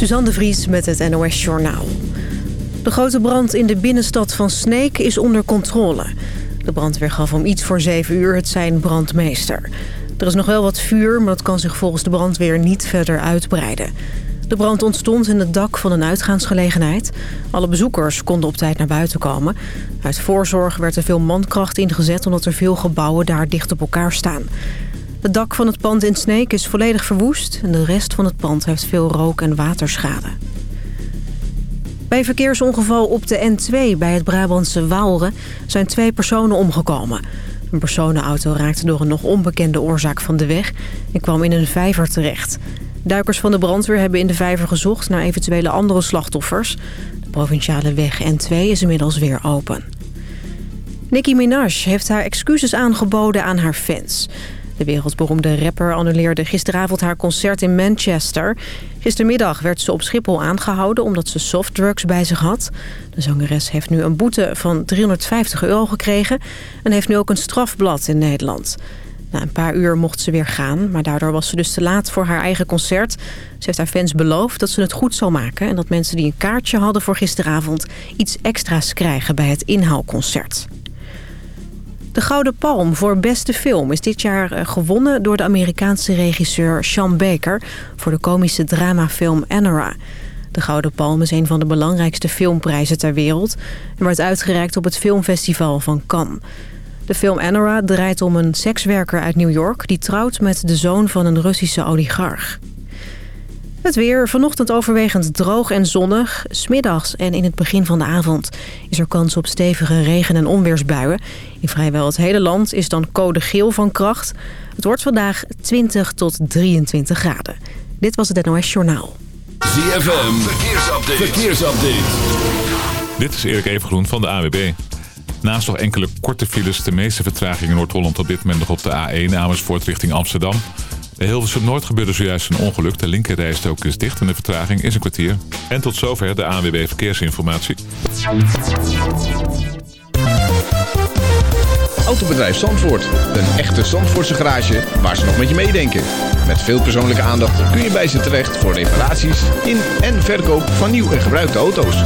Suzanne de Vries met het NOS Journaal. De grote brand in de binnenstad van Sneek is onder controle. De brandweer gaf om iets voor 7 uur het zijn brandmeester. Er is nog wel wat vuur, maar dat kan zich volgens de brandweer niet verder uitbreiden. De brand ontstond in het dak van een uitgaansgelegenheid. Alle bezoekers konden op tijd naar buiten komen. Uit voorzorg werd er veel mankracht ingezet... omdat er veel gebouwen daar dicht op elkaar staan. Het dak van het pand in Sneek is volledig verwoest... en de rest van het pand heeft veel rook- en waterschade. Bij verkeersongeval op de N2 bij het Brabantse Waalre... zijn twee personen omgekomen. Een personenauto raakte door een nog onbekende oorzaak van de weg... en kwam in een vijver terecht... Duikers van de brandweer hebben in de vijver gezocht naar eventuele andere slachtoffers. De provinciale weg N2 is inmiddels weer open. Nicki Minaj heeft haar excuses aangeboden aan haar fans. De wereldberoemde rapper annuleerde gisteravond haar concert in Manchester. Gistermiddag werd ze op Schiphol aangehouden omdat ze softdrugs bij zich had. De zangeres heeft nu een boete van 350 euro gekregen... en heeft nu ook een strafblad in Nederland. Na een paar uur mocht ze weer gaan, maar daardoor was ze dus te laat voor haar eigen concert. Ze heeft haar fans beloofd dat ze het goed zal maken... en dat mensen die een kaartje hadden voor gisteravond iets extra's krijgen bij het inhaalconcert. De Gouden Palm voor beste film is dit jaar eh, gewonnen door de Amerikaanse regisseur Sean Baker... voor de komische dramafilm Anora. De Gouden Palm is een van de belangrijkste filmprijzen ter wereld... en wordt uitgereikt op het filmfestival van Cannes. De film Anora draait om een sekswerker uit New York... die trouwt met de zoon van een Russische oligarch. Het weer vanochtend overwegend droog en zonnig. Smiddags en in het begin van de avond is er kans op stevige regen- en onweersbuien. In vrijwel het hele land is dan code geel van kracht. Het wordt vandaag 20 tot 23 graden. Dit was het NOS Journaal. ZFM, verkeersupdate. verkeersupdate. Dit is Erik Evengroen van de AWB. Naast nog enkele korte files, de meeste vertragingen in Noord-Holland op dit moment nog op de A1 Amersfoort richting Amsterdam. De Hilversum Noord gebeurde zojuist een ongeluk. De linkerrijstok is dicht en de vertraging is een kwartier. En tot zover de ANWB Verkeersinformatie. Autobedrijf Zandvoort. Een echte Zandvoortse garage waar ze nog met je meedenken. Met veel persoonlijke aandacht kun je bij ze terecht voor reparaties in en verkoop van nieuw en gebruikte auto's.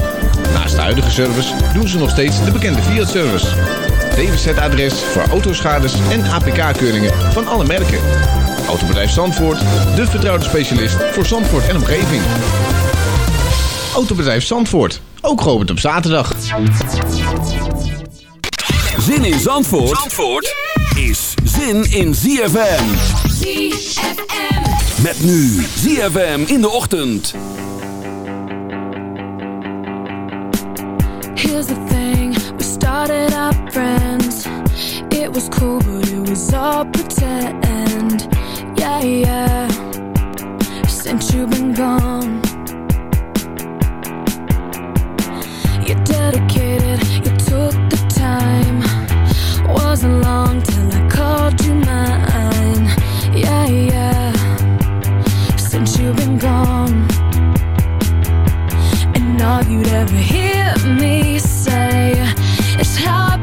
Naast de huidige service doen ze nog steeds de bekende Fiat-service. DWZ-adres voor autoschades en APK-keuringen van alle merken. Autobedrijf Zandvoort, de vertrouwde specialist voor Zandvoort en omgeving. Autobedrijf Zandvoort, ook geopend op zaterdag. Zin in Zandvoort, Zandvoort is zin in ZFM. ZFM. Met nu ZFM in de ochtend. Here's the thing, we started out friends It was cool but it was all pretend Yeah, yeah. Since you've been gone. You dedicated, you took the time. Wasn't long till I called you mine? Yeah, yeah. Since you've been gone. And all you'd ever hear me say is how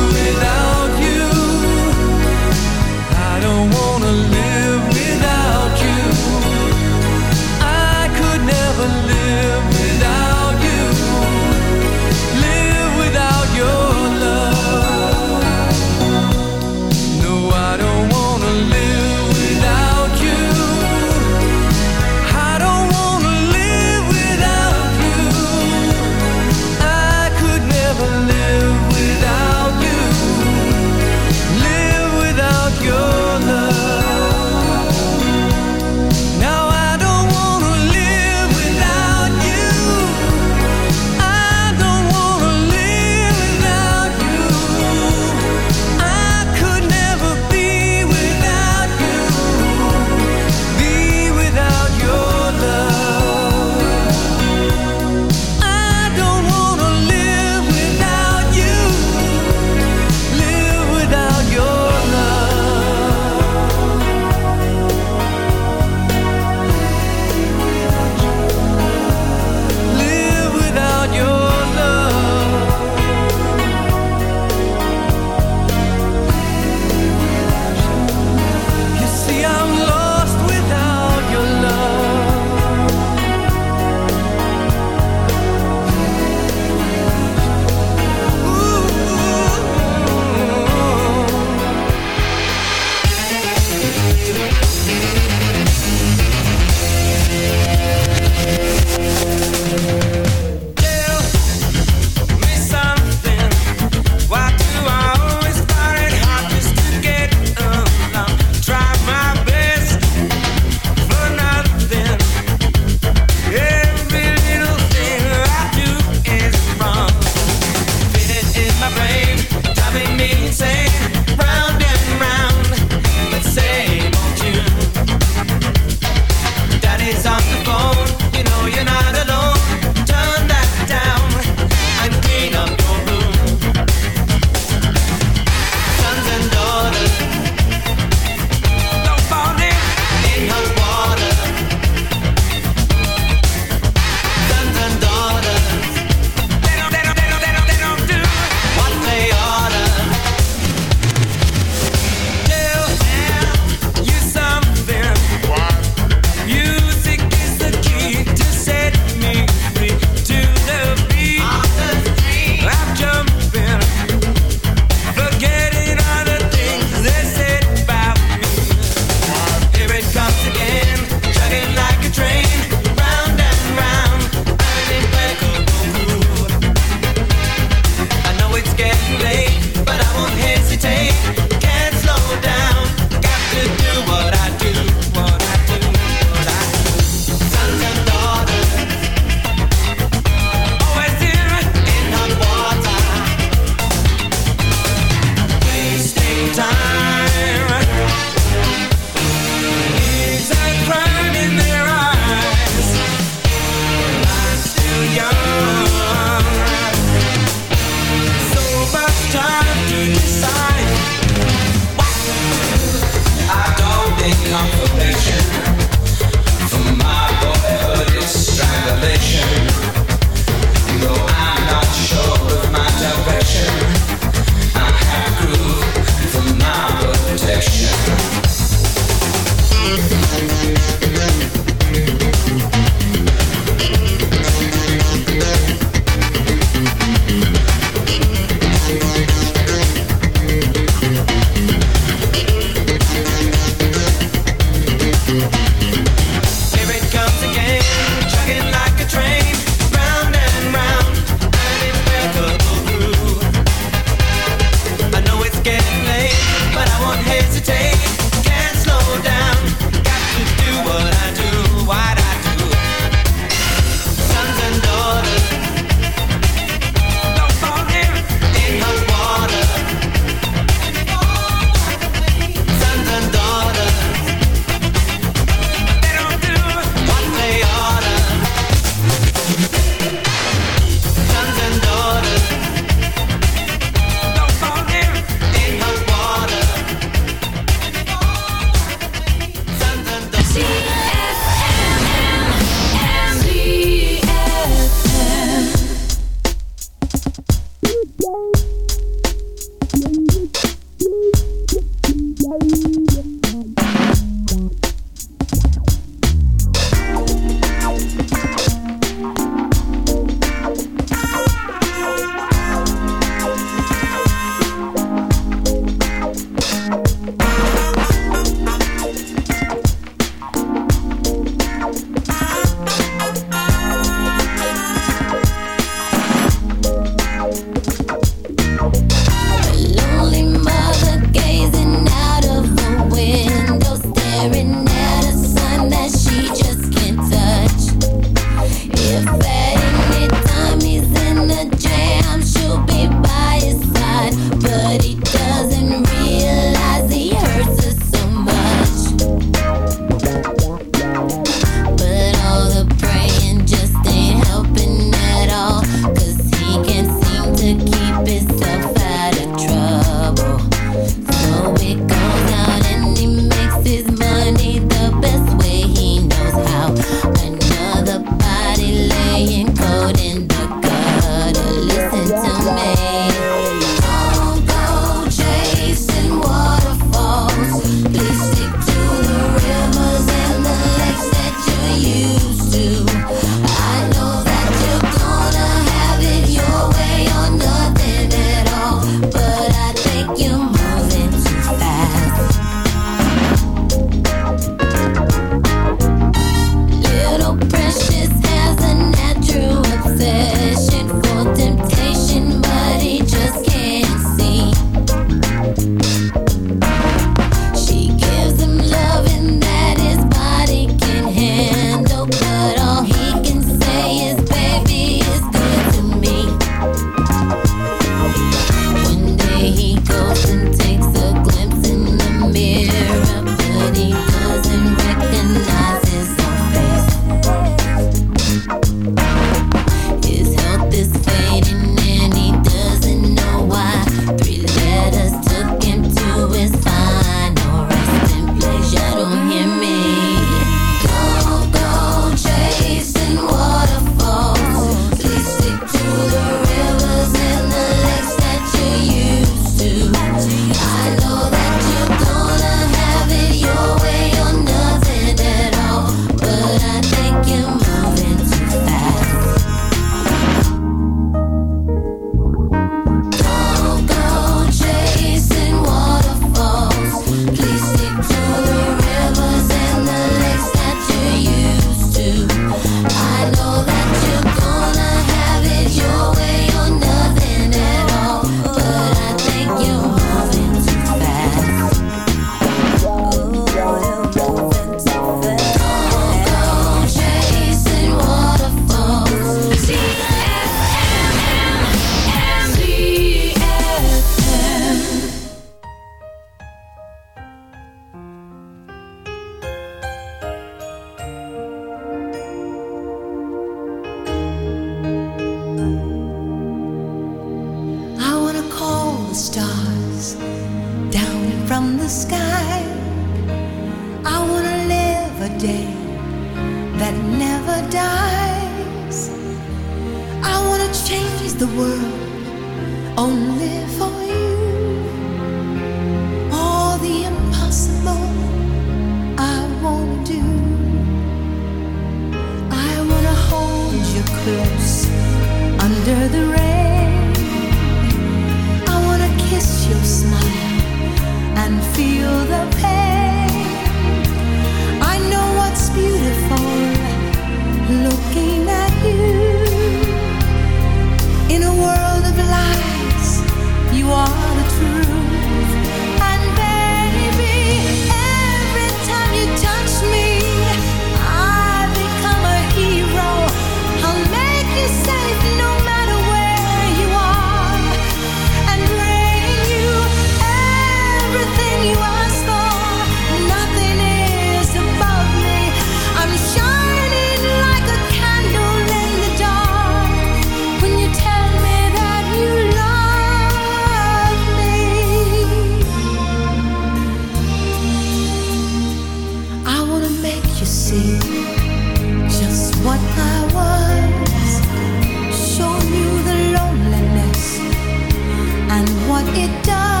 it does.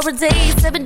over days, seven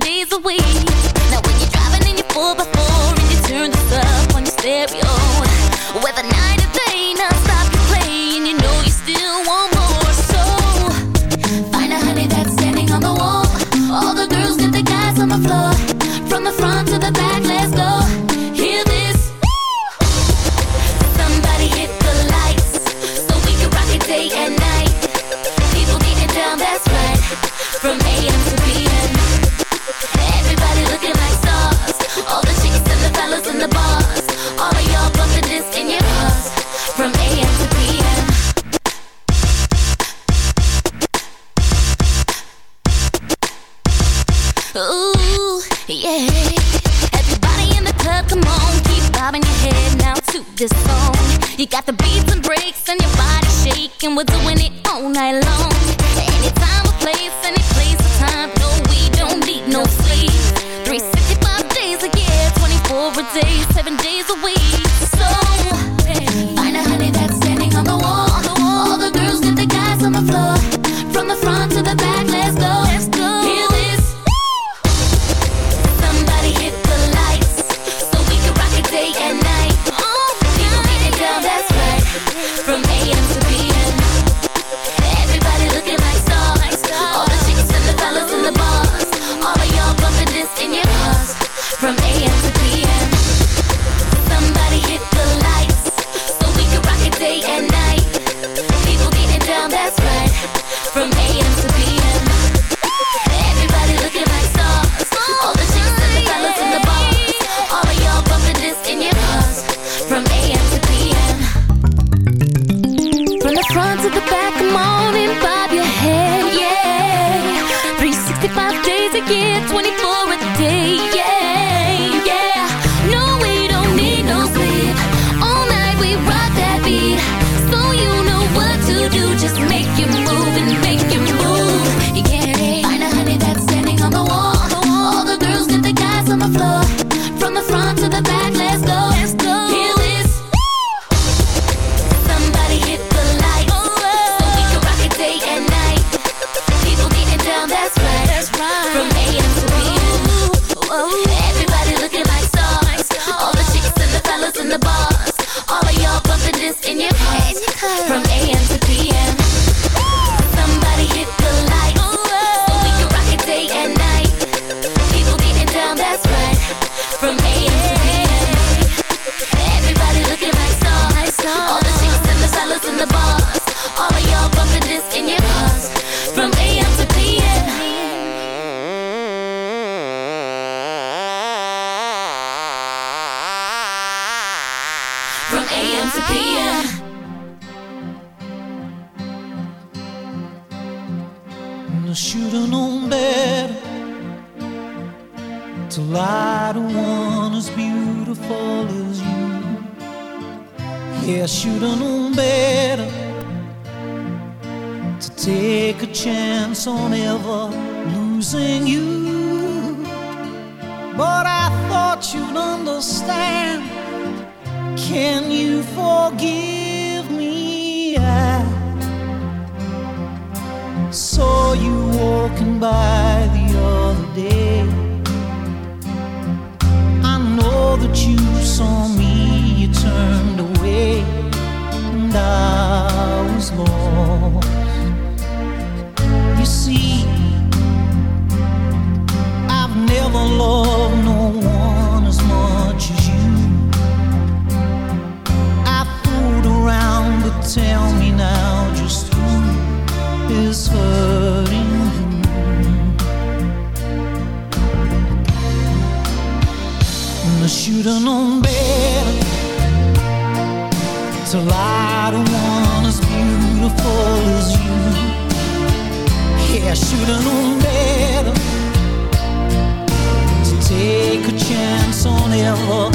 Yeah, I should've known better to take a chance on ever losing you. But I thought you'd understand. Can you forgive me? I saw you walking by the other day. I know that you saw me, you turned away away, and I. even better. Take a chance on ever